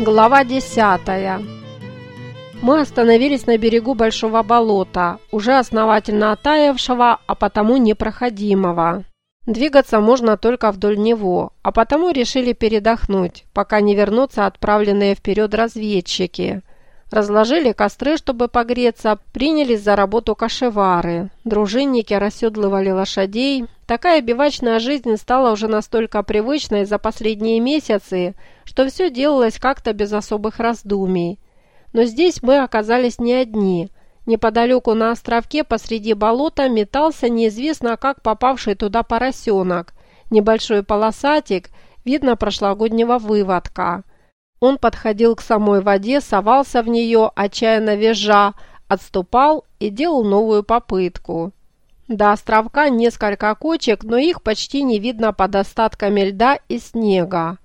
Глава 10. Мы остановились на берегу большого болота, уже основательно оттаявшего, а потому непроходимого. Двигаться можно только вдоль него, а потому решили передохнуть, пока не вернутся отправленные вперед разведчики. Разложили костры, чтобы погреться, принялись за работу кашевары. Дружинники расседлывали лошадей. Такая бивачная жизнь стала уже настолько привычной за последние месяцы, что все делалось как-то без особых раздумий. Но здесь мы оказались не одни. Неподалеку на островке посреди болота метался неизвестно как попавший туда поросенок. Небольшой полосатик, видно прошлогоднего выводка. Он подходил к самой воде, совался в нее, отчаянно визжа, отступал и делал новую попытку. До островка несколько кочек, но их почти не видно под остатками льда и снега.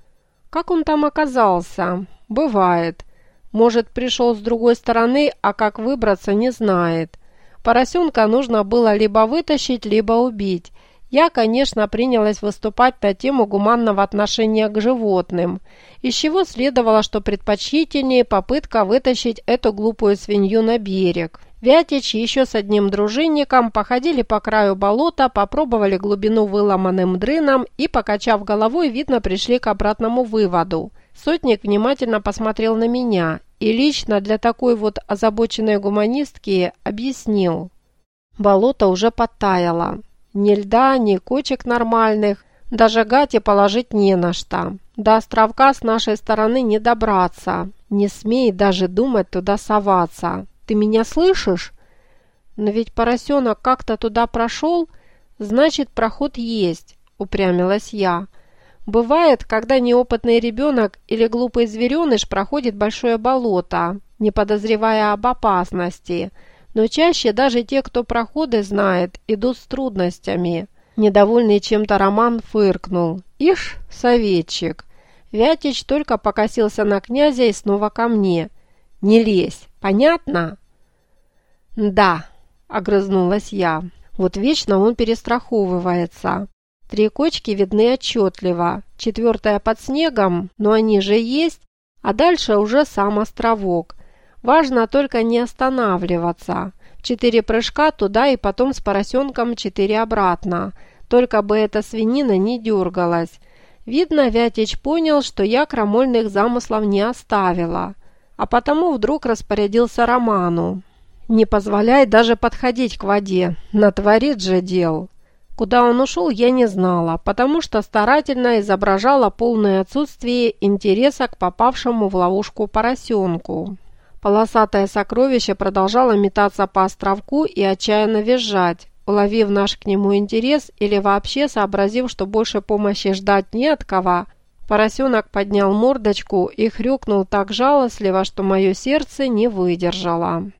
Как он там оказался? Бывает. Может, пришел с другой стороны, а как выбраться, не знает. Поросенка нужно было либо вытащить, либо убить. Я, конечно, принялась выступать на тему гуманного отношения к животным, из чего следовало, что предпочтительнее попытка вытащить эту глупую свинью на берег. Вятич еще с одним дружинником походили по краю болота, попробовали глубину выломанным дрыном и, покачав головой, видно, пришли к обратному выводу. Сотник внимательно посмотрел на меня и лично для такой вот озабоченной гуманистки объяснил. Болото уже подтаяло. Ни льда, ни кочек нормальных, даже гати положить не на что. До островка с нашей стороны не добраться. Не смей даже думать туда соваться. Ты меня слышишь? Но ведь поросенок как-то туда прошел, значит, проход есть, упрямилась я. Бывает, когда неопытный ребенок или глупый звереныш проходит большое болото, не подозревая об опасности, но чаще даже те, кто проходы знает, идут с трудностями. Недовольный чем-то Роман фыркнул. «Ишь, советчик!» Вятич только покосился на князя и снова ко мне. «Не лезь!» Понятно?» «Да», — огрызнулась я. «Вот вечно он перестраховывается. Три кочки видны отчетливо, четвертая под снегом, но они же есть, а дальше уже сам островок. Важно только не останавливаться. Четыре прыжка туда и потом с поросенком четыре обратно. Только бы эта свинина не дергалась. Видно, Вятич понял, что я крамольных замыслов не оставила а потому вдруг распорядился Роману. «Не позволяй даже подходить к воде, натворит же дел». Куда он ушел, я не знала, потому что старательно изображала полное отсутствие интереса к попавшему в ловушку поросенку. Полосатое сокровище продолжало метаться по островку и отчаянно визжать, уловив наш к нему интерес или вообще сообразив, что больше помощи ждать не от кого, Поросенок поднял мордочку и хрюкнул так жалостливо, что мое сердце не выдержало.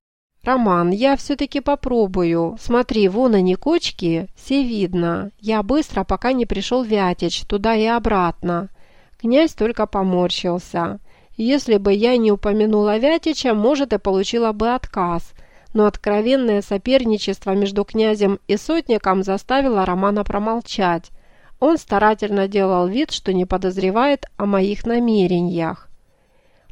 «Роман, я все-таки попробую. Смотри, вон они кочки, все видно. Я быстро, пока не пришел Вятич, туда и обратно». Князь только поморщился. Если бы я не упомянула Вятича, может, и получила бы отказ. Но откровенное соперничество между князем и сотником заставило Романа промолчать. Он старательно делал вид, что не подозревает о моих намерениях.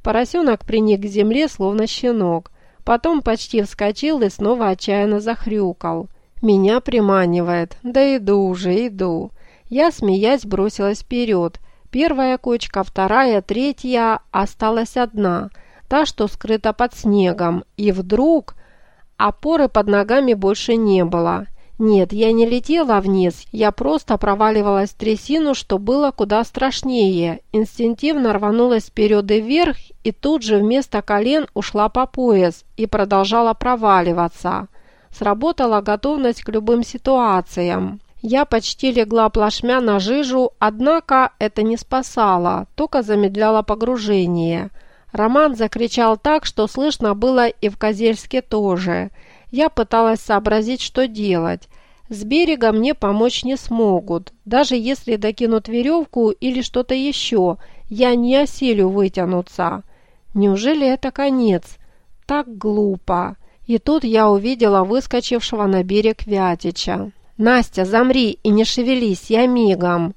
Поросенок приник к земле, словно щенок. Потом почти вскочил и снова отчаянно захрюкал. Меня приманивает. Да иду уже, иду. Я, смеясь, бросилась вперед. Первая кочка, вторая, третья, осталась одна. Та, что скрыта под снегом. И вдруг... Опоры под ногами больше не было. Нет, я не летела вниз, я просто проваливалась в трясину, что было куда страшнее. Инстинктивно рванулась вперед и вверх, и тут же вместо колен ушла по пояс и продолжала проваливаться. Сработала готовность к любым ситуациям. Я почти легла плашмя на жижу, однако это не спасало, только замедляло погружение. Роман закричал так, что слышно было и в Козельске тоже – я пыталась сообразить, что делать. С берега мне помочь не смогут. Даже если докинут веревку или что-то еще, я не осилю вытянуться. Неужели это конец? Так глупо. И тут я увидела выскочившего на берег Вятича. «Настя, замри и не шевелись, я мигом!»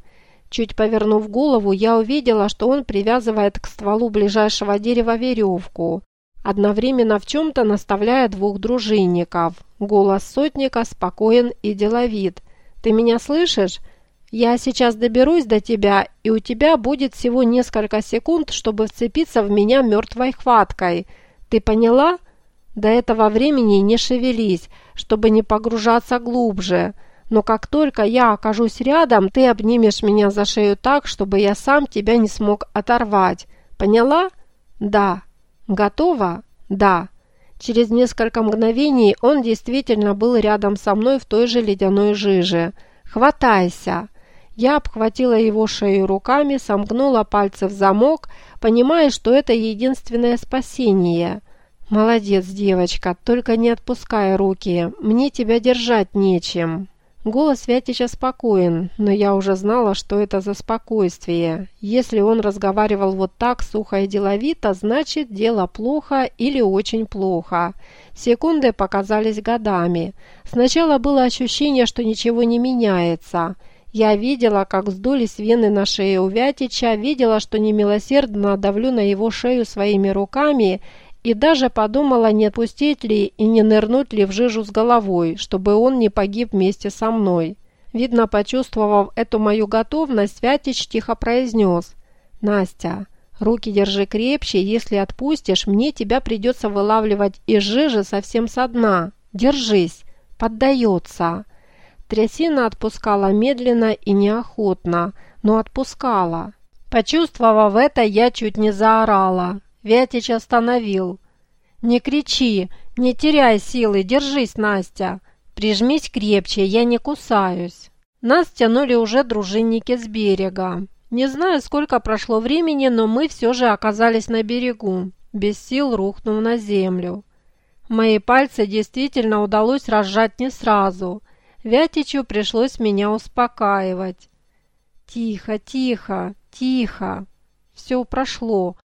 Чуть повернув голову, я увидела, что он привязывает к стволу ближайшего дерева веревку, одновременно в чем-то наставляя двух дружинников. Голос сотника спокоен и деловит. «Ты меня слышишь? Я сейчас доберусь до тебя, и у тебя будет всего несколько секунд, чтобы вцепиться в меня мертвой хваткой. Ты поняла? До этого времени не шевелись, чтобы не погружаться глубже» но как только я окажусь рядом, ты обнимешь меня за шею так, чтобы я сам тебя не смог оторвать. Поняла? Да. Готова? Да. Через несколько мгновений он действительно был рядом со мной в той же ледяной жиже. «Хватайся!» Я обхватила его шею руками, сомкнула пальцы в замок, понимая, что это единственное спасение. «Молодец, девочка, только не отпускай руки, мне тебя держать нечем». Голос Вятича спокоен, но я уже знала, что это за спокойствие. Если он разговаривал вот так сухо и деловито, значит дело плохо или очень плохо. Секунды показались годами. Сначала было ощущение, что ничего не меняется. Я видела, как вздулись вены на шее у Вятича, видела, что немилосердно давлю на его шею своими руками и даже подумала, не отпустить ли и не нырнуть ли в жижу с головой, чтобы он не погиб вместе со мной. Видно, почувствовав эту мою готовность, Вятич тихо произнес «Настя, руки держи крепче, если отпустишь, мне тебя придется вылавливать из жижи совсем со дна. Держись, поддается». Трясина отпускала медленно и неохотно, но отпускала. Почувствовав это, я чуть не заорала. Вятич остановил. «Не кричи, не теряй силы, держись, Настя. Прижмись крепче, я не кусаюсь». Нас тянули уже дружинники с берега. Не знаю, сколько прошло времени, но мы все же оказались на берегу, без сил рухнув на землю. Мои пальцы действительно удалось разжать не сразу. Вятичу пришлось меня успокаивать. «Тихо, тихо, тихо. Все прошло.